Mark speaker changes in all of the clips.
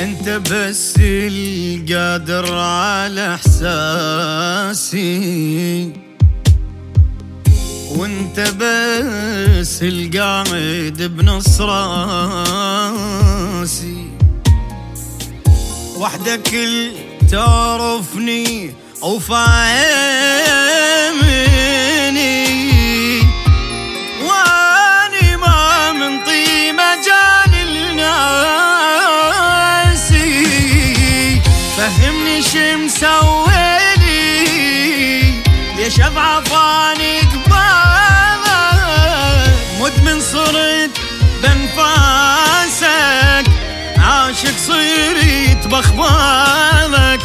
Speaker 1: انت بس القادر على احساسي. وانت بس القاعد بنص راسي وحدك اللي تعرفني وفاهمني مسويلي ليش اضعفاني قبالك. مدمن صرت بنفاسك عاشق صرت بخبالك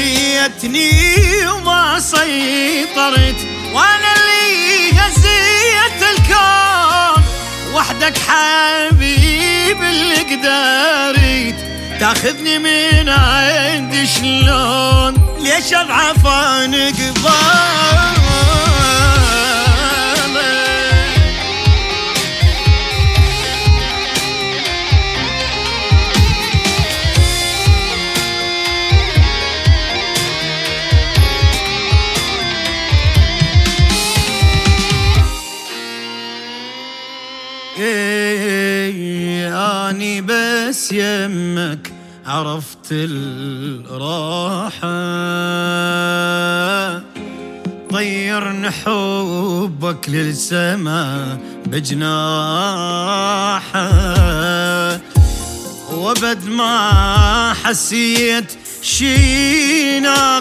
Speaker 1: هزيتني وما سيطرت وأنا اللي هزيت الكون. وحدك حبيب اللي قدرت تاخذني من عندي شلون؟ ليش أضعف أنا قبالك بس يمك عرفت الراحة. طيرن حبك للسما بجناحة. وبد ما حسيت شي ناقصني.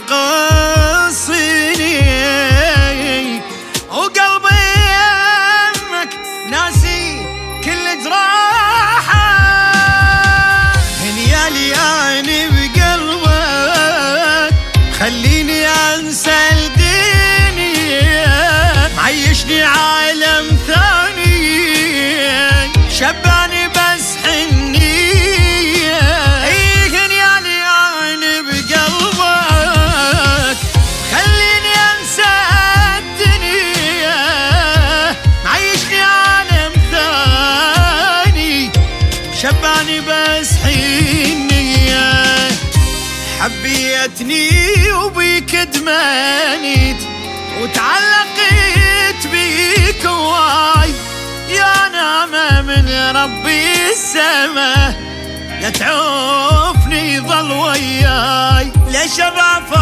Speaker 1: شباني بس حنية حبيتني وبيك ادمنيت وتعلقت بيك واي يا نعمة من ربي السما لا تعوفني ظل وياي. ليش أضعف